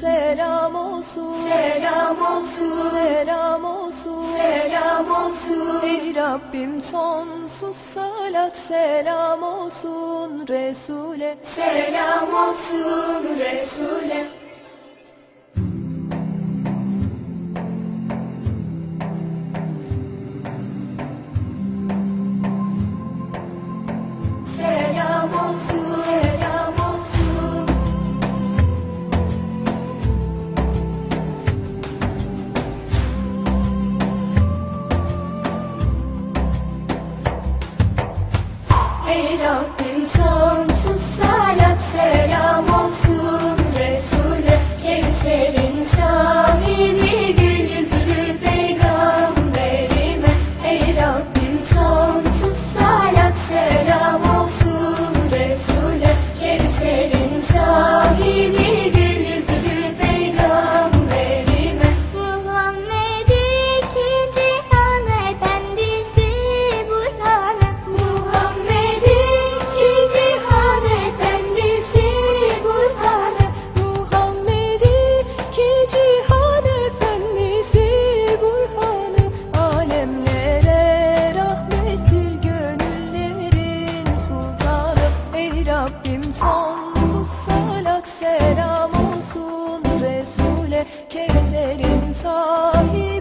Selam olsun. Selam olsun. Selam olsun. Selam olsun. Ey Rabbim sonsuz salat selam olsun Resul'e. Selam olsun Resul'e. your Rabbim sonsuz salat selam olsun Resul'e Kevser'in sahibi.